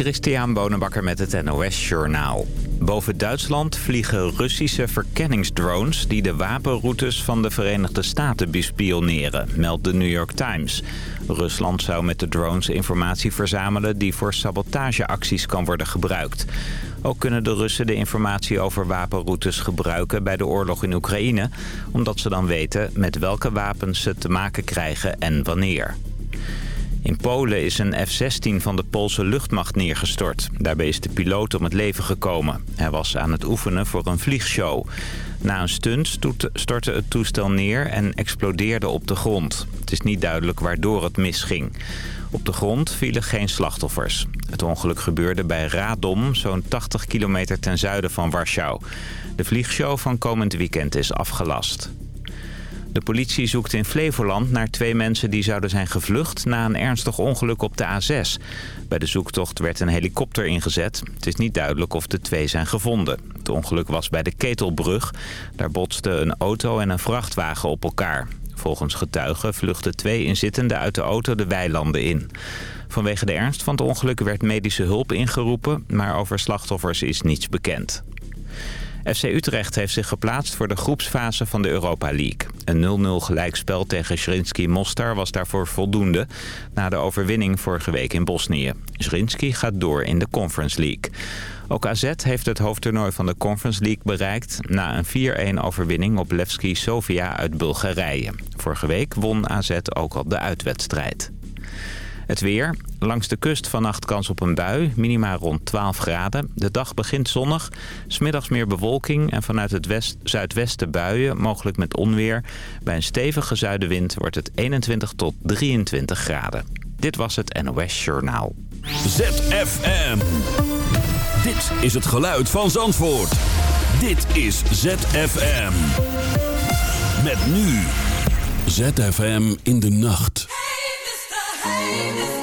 Christian Bonenbakker met het NOS Journaal. Boven Duitsland vliegen Russische verkenningsdrones... die de wapenroutes van de Verenigde Staten bespioneren, meldt de New York Times. Rusland zou met de drones informatie verzamelen... die voor sabotageacties kan worden gebruikt. Ook kunnen de Russen de informatie over wapenroutes gebruiken bij de oorlog in Oekraïne... omdat ze dan weten met welke wapens ze te maken krijgen en wanneer. In Polen is een F-16 van de Poolse luchtmacht neergestort. Daarbij is de piloot om het leven gekomen. Hij was aan het oefenen voor een vliegshow. Na een stunt stortte het toestel neer en explodeerde op de grond. Het is niet duidelijk waardoor het misging. Op de grond vielen geen slachtoffers. Het ongeluk gebeurde bij Radom, zo'n 80 kilometer ten zuiden van Warschau. De vliegshow van komend weekend is afgelast. De politie zoekt in Flevoland naar twee mensen die zouden zijn gevlucht... na een ernstig ongeluk op de A6. Bij de zoektocht werd een helikopter ingezet. Het is niet duidelijk of de twee zijn gevonden. Het ongeluk was bij de Ketelbrug. Daar botsten een auto en een vrachtwagen op elkaar. Volgens getuigen vluchtten twee inzittenden uit de auto de weilanden in. Vanwege de ernst van het ongeluk werd medische hulp ingeroepen... maar over slachtoffers is niets bekend. FC Utrecht heeft zich geplaatst voor de groepsfase van de Europa League. Een 0-0 gelijkspel tegen Srinski Mostar was daarvoor voldoende... na de overwinning vorige week in Bosnië. Srinski gaat door in de Conference League. Ook AZ heeft het hoofdtoernooi van de Conference League bereikt... na een 4-1 overwinning op Levski Sofia uit Bulgarije. Vorige week won AZ ook al de uitwedstrijd. Het weer. Langs de kust vannacht kans op een bui. Minima rond 12 graden. De dag begint zonnig. Smiddags meer bewolking. En vanuit het west, zuidwesten buien. Mogelijk met onweer. Bij een stevige zuidenwind wordt het 21 tot 23 graden. Dit was het NOS Journaal. ZFM. Dit is het geluid van Zandvoort. Dit is ZFM. Met nu. ZFM in de nacht. Should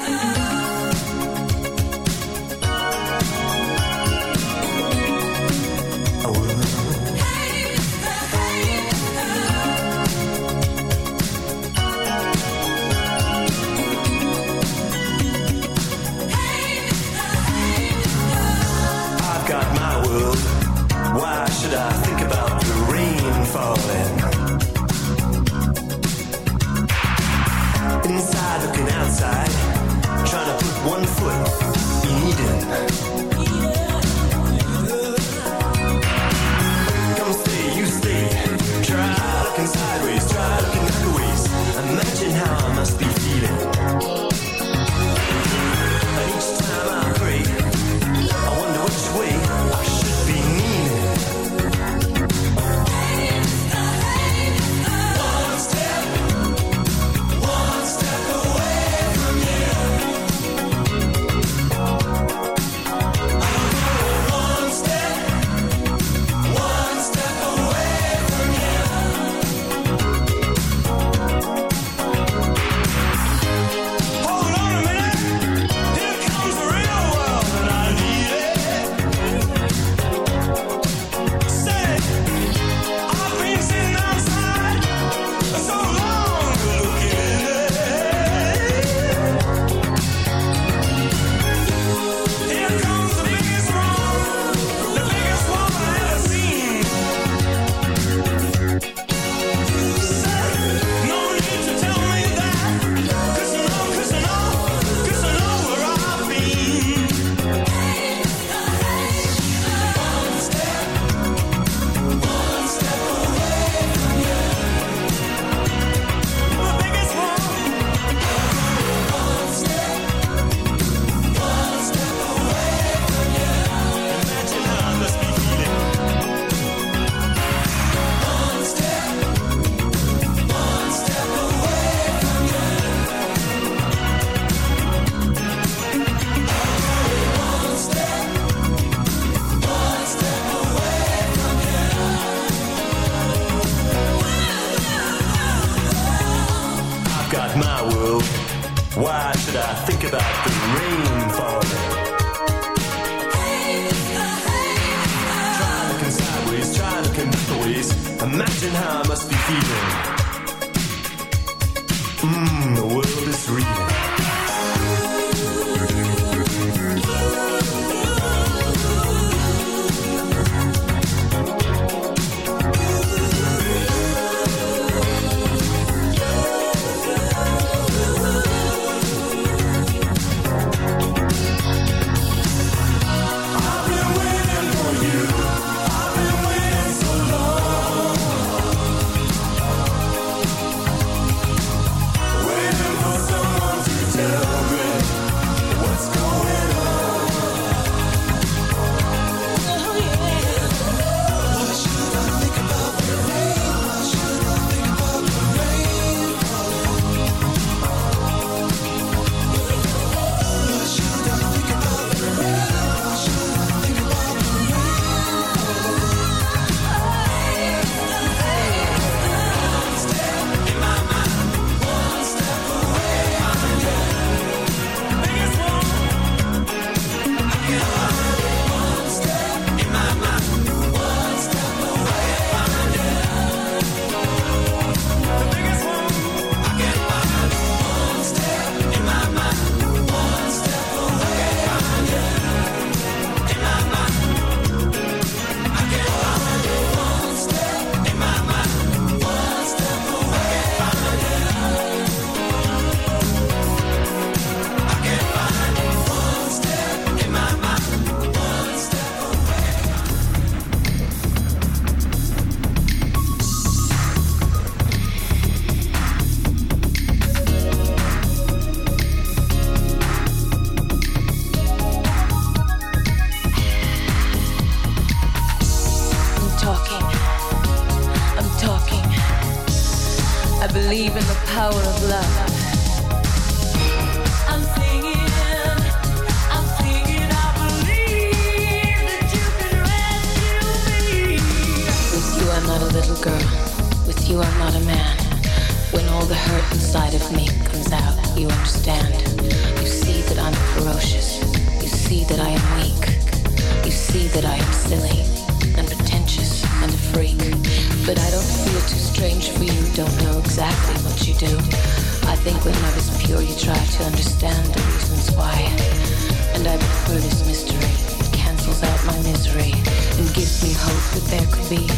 be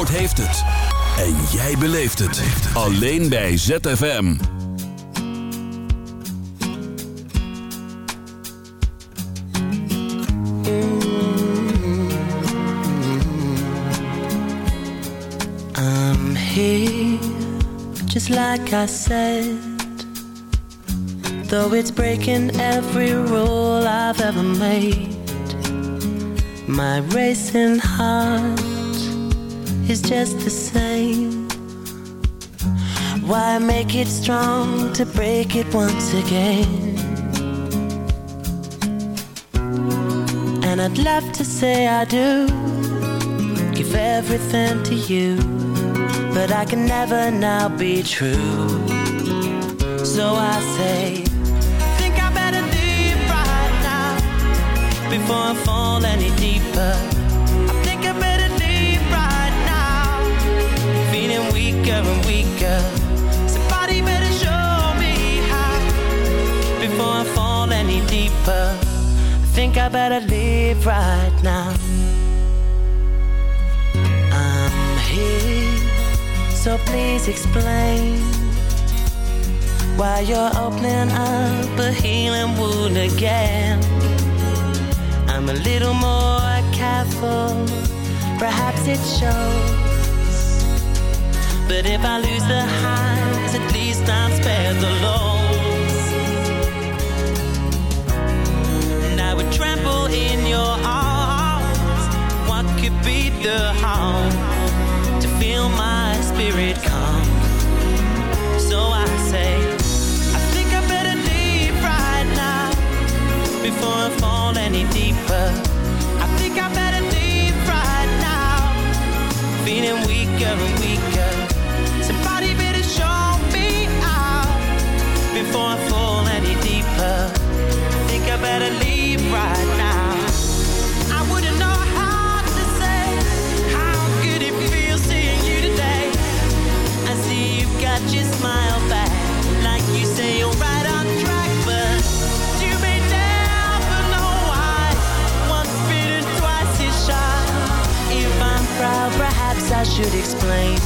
Zandvoort heeft het. En jij beleeft het. Alleen bij ZFM. I'm here, just like I said. Though it's breaking every rule I've ever made. My racing heart is just the same. Why make it strong to break it once again? And I'd love to say I do give everything to you, but I can never now be true. So I say, think I better leave right now before I fall any deeper. Weaker and weaker. Somebody better show me how before I fall any deeper. I think I better leave right now. I'm here, so please explain why you're opening up a healing wound again. I'm a little more careful, perhaps it shows. But if I lose the highs, at least I'm spared the lows. And I would trample in your arms. What could be the harm to feel my spirit calm? So I say, I think I better leave right now before I fall any deeper. I think I better leave right now, feeling weaker and weaker. Before I fall any deeper. Think I better leave right now. I wouldn't know how to say how good it feels seeing you today. I see you've got your smile back, like you say you're right on track, but you may never know why. Once bitten, twice is shy. If I'm proud, perhaps I should explain.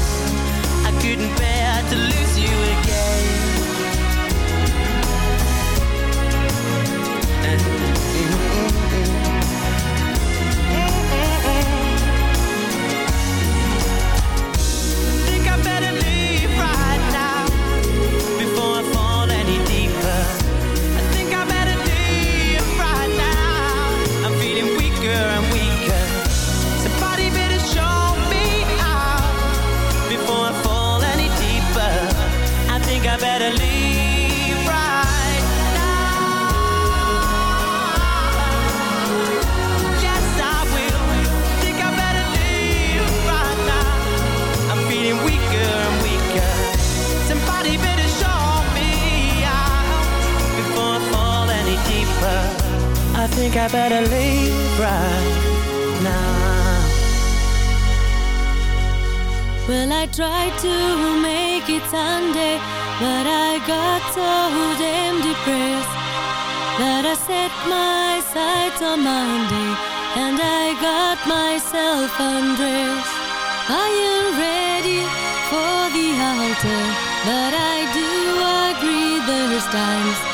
I couldn't bear to lose you again. I better leave right now. Well, I tried to make it Sunday, but I got so damn depressed that I set my sights on Monday and I got myself undressed. I am ready for the altar, but I do agree there's times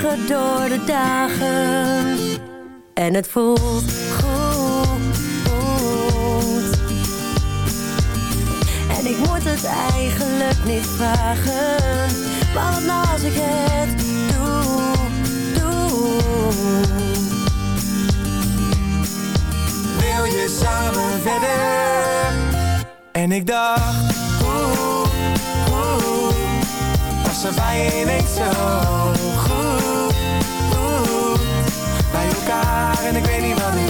door de dagen. En het voelt goed. En ik moet het eigenlijk niet vragen. Maar wat als ik het doe, doe. Wil je samen verder? En ik dacht, oeh, oeh, was ze bij zo? en ik weet niet wat ik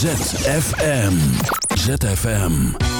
ZFM. ZFM.